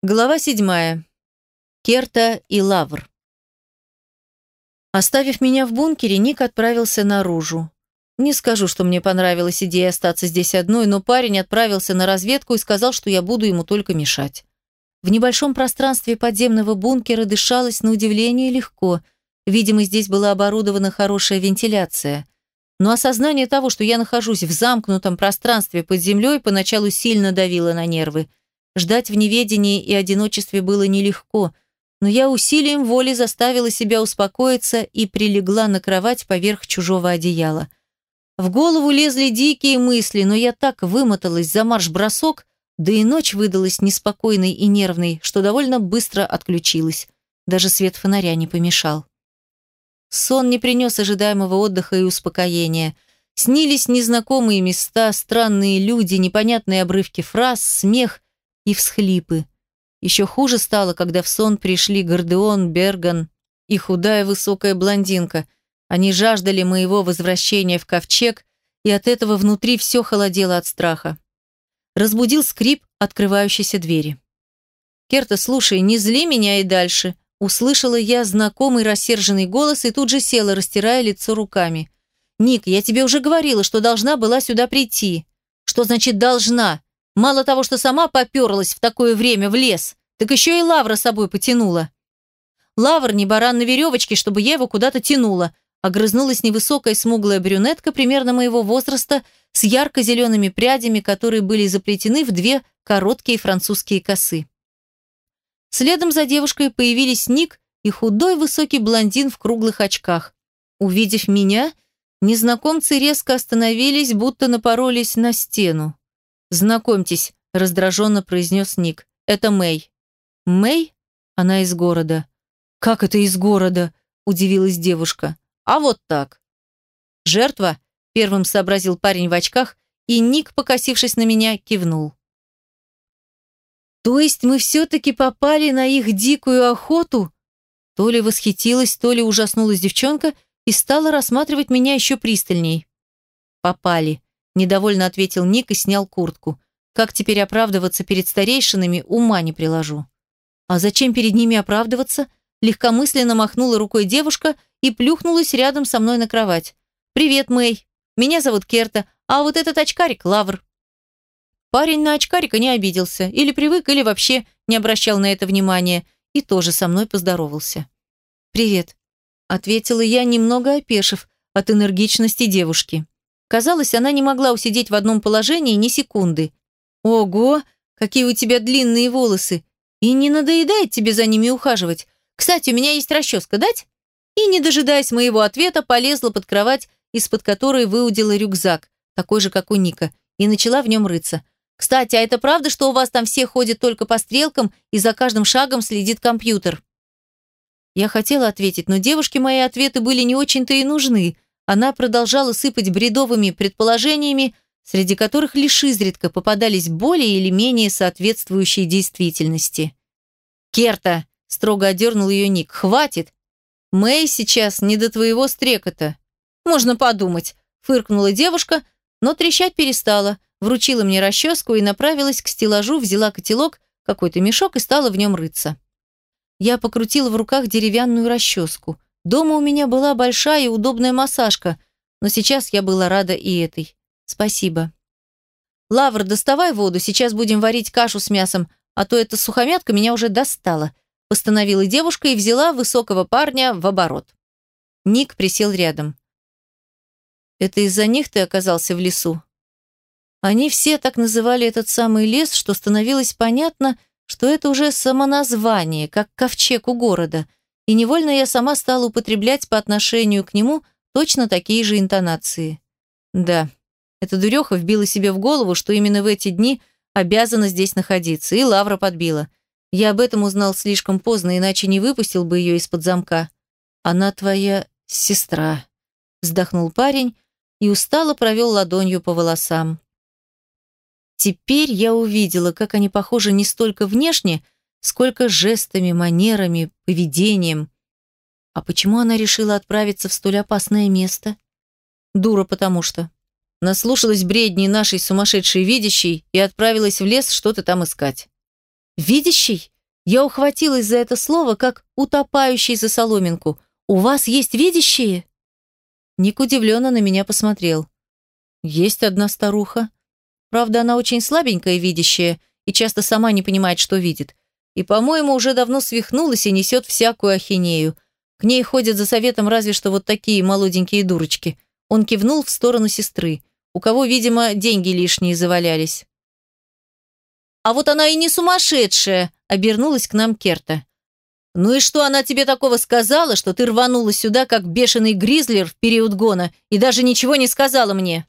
Глава седьмая. Керта и Лавр. Оставив меня в бункере, Ник отправился наружу. Не скажу, что мне понравилась идея остаться здесь одной, но парень отправился на разведку и сказал, что я буду ему только мешать. В небольшом пространстве подземного бункера дышалось на удивление легко. Видимо, здесь была оборудована хорошая вентиляция. Но осознание того, что я нахожусь в замкнутом пространстве под землей, поначалу сильно давило на нервы. Ждать в неведении и одиночестве было нелегко, но я усилием воли заставила себя успокоиться и прилегла на кровать поверх чужого одеяла. В голову лезли дикие мысли, но я так вымоталась за марш-бросок, да и ночь выдалась неспокойной и нервной, что довольно быстро отключилась. Даже свет фонаря не помешал. Сон не принес ожидаемого отдыха и успокоения. Снились незнакомые места, странные люди, непонятные обрывки фраз, смех и всхлипы. Еще хуже стало, когда в сон пришли Гордеон, Берган и худая высокая блондинка. Они жаждали моего возвращения в ковчег, и от этого внутри все холодело от страха. Разбудил скрип открывающейся двери. «Керта, слушай, не зли меня и дальше», Услышала я знакомый рассерженный голос и тут же села, растирая лицо руками. «Ник, я тебе уже говорила, что должна была сюда прийти». «Что значит «должна»? Мало того, что сама поперлась в такое время в лес, так еще и Лавра собой потянула. Лавр не баран на веревочке, чтобы я его куда-то тянула. Огрызнулась невысокая смуглая брюнетка примерно моего возраста с ярко-зелеными прядями, которые были заплетены в две короткие французские косы. Следом за девушкой появились Ник и худой высокий блондин в круглых очках. Увидев меня, незнакомцы резко остановились, будто напоролись на стену. «Знакомьтесь», – раздраженно произнес Ник. «Это Мэй». «Мэй? Она из города». «Как это из города?» – удивилась девушка. «А вот так». «Жертва?» – первым сообразил парень в очках, и Ник, покосившись на меня, кивнул. «То есть мы все-таки попали на их дикую охоту?» То ли восхитилась, то ли ужаснулась девчонка и стала рассматривать меня еще пристальней. «Попали», Недовольно ответил Ник и снял куртку. Как теперь оправдываться перед старейшинами, ума не приложу. А зачем перед ними оправдываться? Легкомысленно махнула рукой девушка и плюхнулась рядом со мной на кровать. «Привет, Мэй. Меня зовут Керта, а вот этот очкарик – Лавр». Парень на очкарика не обиделся, или привык, или вообще не обращал на это внимания, и тоже со мной поздоровался. «Привет», – ответила я, немного опешив от энергичности девушки. Казалось, она не могла усидеть в одном положении ни секунды. «Ого, какие у тебя длинные волосы! И не надоедает тебе за ними ухаживать? Кстати, у меня есть расческа, дать?» И, не дожидаясь моего ответа, полезла под кровать, из-под которой выудила рюкзак, такой же, как у Ника, и начала в нем рыться. «Кстати, а это правда, что у вас там все ходят только по стрелкам и за каждым шагом следит компьютер?» Я хотела ответить, но девушке мои ответы были не очень-то и нужны – она продолжала сыпать бредовыми предположениями, среди которых лишь изредка попадались более или менее соответствующие действительности. «Керта!» – строго одернул ее Ник. «Хватит! Мэй сейчас не до твоего стрекота». «Можно подумать», – фыркнула девушка, но трещать перестала, вручила мне расческу и направилась к стеллажу, взяла котелок, какой-то мешок и стала в нем рыться. Я покрутила в руках деревянную расческу – Дома у меня была большая и удобная массажка, но сейчас я была рада и этой. Спасибо. Лавр, доставай воду, сейчас будем варить кашу с мясом, а то эта сухомятка меня уже достала, постановила девушка и взяла высокого парня в оборот. Ник присел рядом. Это из-за них ты оказался в лесу? Они все так называли этот самый лес, что становилось понятно, что это уже самоназвание, как ковчег у города – и невольно я сама стала употреблять по отношению к нему точно такие же интонации. Да, эта дуреха вбила себе в голову, что именно в эти дни обязана здесь находиться, и Лавра подбила. Я об этом узнал слишком поздно, иначе не выпустил бы ее из-под замка. Она твоя сестра, вздохнул парень и устало провел ладонью по волосам. Теперь я увидела, как они похожи не столько внешне, сколько жестами, манерами, поведением. А почему она решила отправиться в столь опасное место? Дура потому что. Наслушалась бредни нашей сумасшедшей видящей и отправилась в лес что-то там искать. Видящий? Я ухватилась за это слово, как утопающий за соломинку. У вас есть видящие? Ник удивленно на меня посмотрел. Есть одна старуха. Правда, она очень слабенькая видящая и часто сама не понимает, что видит. И, по-моему, уже давно свихнулась и несет всякую ахинею. К ней ходят за советом разве что вот такие молоденькие дурочки. Он кивнул в сторону сестры, у кого, видимо, деньги лишние завалялись. «А вот она и не сумасшедшая», — обернулась к нам Керта. «Ну и что она тебе такого сказала, что ты рванула сюда, как бешеный гризлер в период гона, и даже ничего не сказала мне?»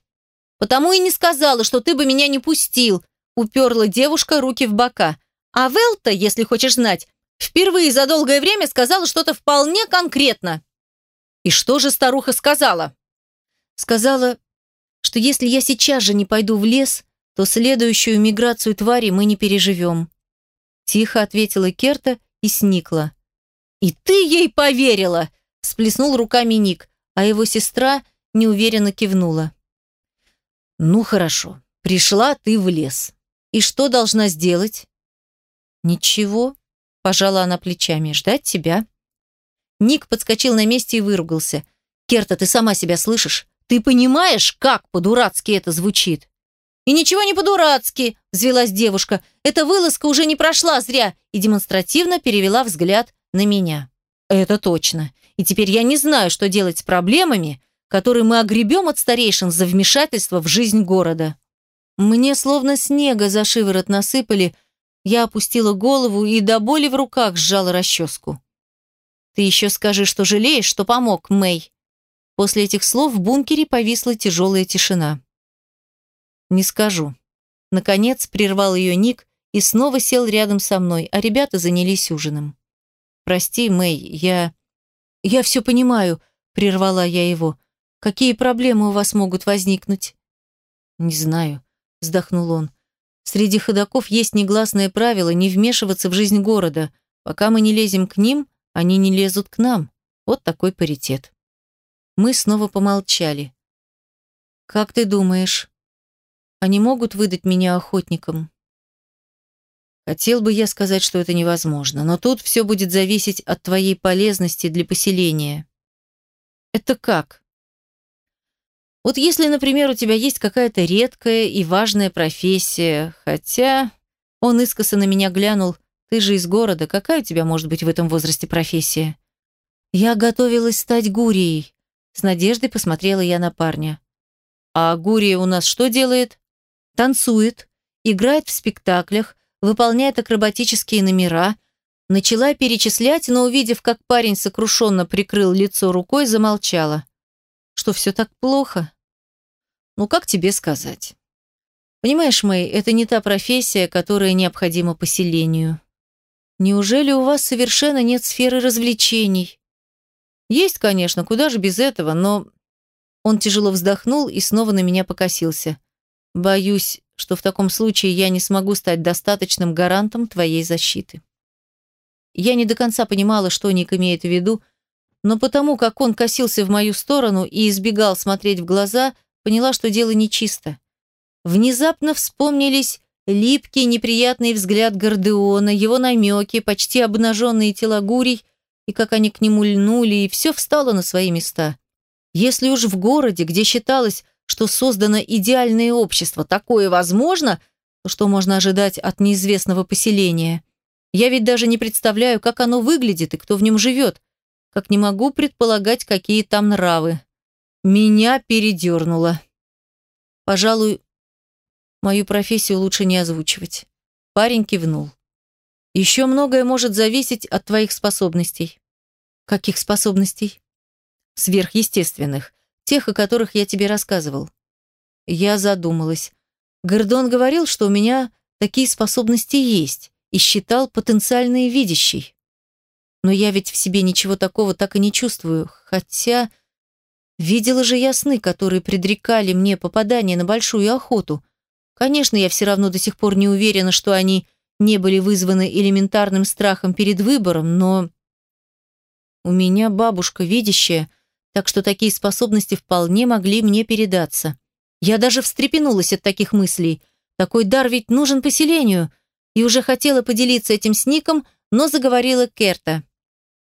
«Потому и не сказала, что ты бы меня не пустил», — уперла девушка руки в бока. «А Велта, если хочешь знать, впервые за долгое время сказала что-то вполне конкретно». «И что же старуха сказала?» Сказала, что если я сейчас же не пойду в лес, то следующую миграцию твари мы не переживем. Тихо ответила Керта и сникла. «И ты ей поверила!» – сплеснул руками Ник, а его сестра неуверенно кивнула. «Ну хорошо, пришла ты в лес. И что должна сделать?» «Ничего», – пожала она плечами, – «ждать тебя». Ник подскочил на месте и выругался. «Керта, ты сама себя слышишь? Ты понимаешь, как по-дурацки это звучит?» «И ничего не по-дурацки», – взвелась девушка. «Эта вылазка уже не прошла зря» и демонстративно перевела взгляд на меня. «Это точно. И теперь я не знаю, что делать с проблемами, которые мы огребем от старейшин за вмешательство в жизнь города». Мне словно снега за шиворот насыпали, я опустила голову и до боли в руках сжала расческу. «Ты еще скажи, что жалеешь, что помог, Мэй», После этих слов в бункере повисла тяжелая тишина. «Не скажу». Наконец прервал ее Ник и снова сел рядом со мной, а ребята занялись ужином. «Прости, Мэй, я...» «Я все понимаю», — прервала я его. «Какие проблемы у вас могут возникнуть?» «Не знаю», — вздохнул он. «Среди ходаков есть негласное правило не вмешиваться в жизнь города. Пока мы не лезем к ним, они не лезут к нам. Вот такой паритет». Мы снова помолчали. «Как ты думаешь, они могут выдать меня охотникам?» Хотел бы я сказать, что это невозможно, но тут все будет зависеть от твоей полезности для поселения. Это как? Вот если, например, у тебя есть какая-то редкая и важная профессия, хотя... Он искоса на меня глянул. Ты же из города, какая у тебя может быть в этом возрасте профессия? Я готовилась стать гурией. С надеждой посмотрела я на парня. «А Гурия у нас что делает?» «Танцует, играет в спектаклях, выполняет акробатические номера». Начала перечислять, но, увидев, как парень сокрушенно прикрыл лицо рукой, замолчала. «Что, все так плохо?» «Ну, как тебе сказать?» «Понимаешь, Мэй, это не та профессия, которая необходима поселению. Неужели у вас совершенно нет сферы развлечений?» Есть, конечно, куда же без этого, но... Он тяжело вздохнул и снова на меня покосился. Боюсь, что в таком случае я не смогу стать достаточным гарантом твоей защиты. Я не до конца понимала, что Ник имеет в виду, но потому, как он косился в мою сторону и избегал смотреть в глаза, поняла, что дело нечисто. Внезапно вспомнились липкий неприятный взгляд Гордеона, его намеки, почти обнаженные тела гурий и как они к нему льнули, и все встало на свои места. Если уж в городе, где считалось, что создано идеальное общество, такое возможно, то что можно ожидать от неизвестного поселения? Я ведь даже не представляю, как оно выглядит и кто в нем живет, как не могу предполагать, какие там нравы. Меня передернуло. Пожалуй, мою профессию лучше не озвучивать. Парень кивнул. Еще многое может зависеть от твоих способностей. Каких способностей? Сверхъестественных. Тех, о которых я тебе рассказывал. Я задумалась. Гордон говорил, что у меня такие способности есть и считал потенциальные видящей. Но я ведь в себе ничего такого так и не чувствую, хотя... Видела же я сны, которые предрекали мне попадание на большую охоту. Конечно, я все равно до сих пор не уверена, что они не были вызваны элементарным страхом перед выбором, но... У меня бабушка видящая, так что такие способности вполне могли мне передаться. Я даже встрепенулась от таких мыслей. Такой дар ведь нужен поселению. и уже хотела поделиться этим с Ником, но заговорила Керта.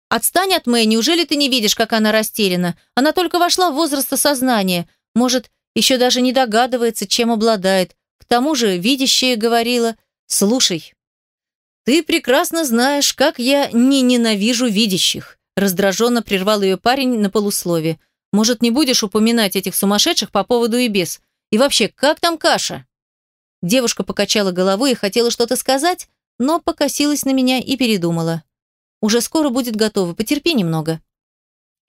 «Отстань от Мэй, неужели ты не видишь, как она растеряна? Она только вошла в возраст осознания. Может, еще даже не догадывается, чем обладает. К тому же видящая говорила, «Слушай, ты прекрасно знаешь, как я не ненавижу видящих». Раздраженно прервал ее парень на полуслове. «Может, не будешь упоминать этих сумасшедших по поводу и без? И вообще, как там каша?» Девушка покачала головой и хотела что-то сказать, но покосилась на меня и передумала. «Уже скоро будет готово, потерпи немного».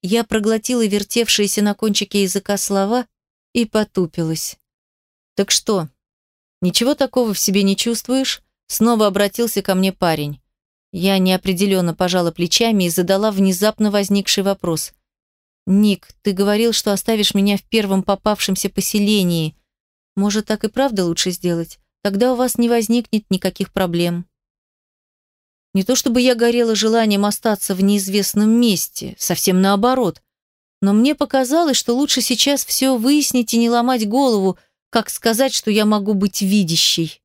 Я проглотила вертевшиеся на кончике языка слова и потупилась. «Так что, ничего такого в себе не чувствуешь?» Снова обратился ко мне парень. Я неопределенно пожала плечами и задала внезапно возникший вопрос. «Ник, ты говорил, что оставишь меня в первом попавшемся поселении. Может, так и правда лучше сделать? Тогда у вас не возникнет никаких проблем». Не то чтобы я горела желанием остаться в неизвестном месте, совсем наоборот. Но мне показалось, что лучше сейчас все выяснить и не ломать голову, как сказать, что я могу быть видящей.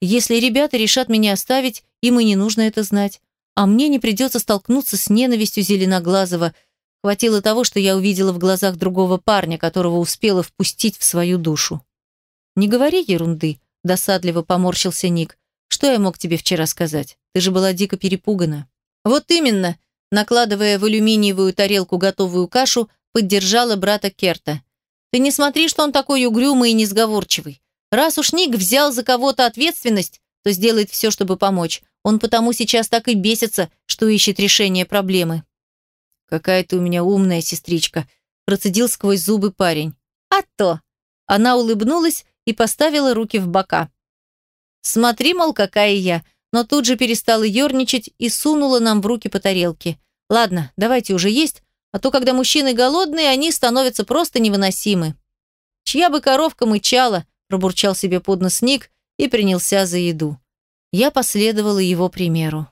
Если ребята решат меня оставить, им и не нужно это знать. А мне не придется столкнуться с ненавистью Зеленоглазого. Хватило того, что я увидела в глазах другого парня, которого успела впустить в свою душу. «Не говори ерунды», – досадливо поморщился Ник. «Что я мог тебе вчера сказать? Ты же была дико перепугана». «Вот именно», – накладывая в алюминиевую тарелку готовую кашу, поддержала брата Керта. «Ты не смотри, что он такой угрюмый и несговорчивый. Раз уж Ник взял за кого-то ответственность, то сделает все, чтобы помочь. Он потому сейчас так и бесится, что ищет решение проблемы». «Какая ты у меня умная сестричка», – процедил сквозь зубы парень. «А то!» Она улыбнулась и поставила руки в бока. Смотри, мол, какая я, но тут же перестала ерничать и сунула нам в руки по тарелке. Ладно, давайте уже есть, а то, когда мужчины голодные, они становятся просто невыносимы. Чья бы коровка мычала, пробурчал себе под нос Ник и принялся за еду. Я последовала его примеру.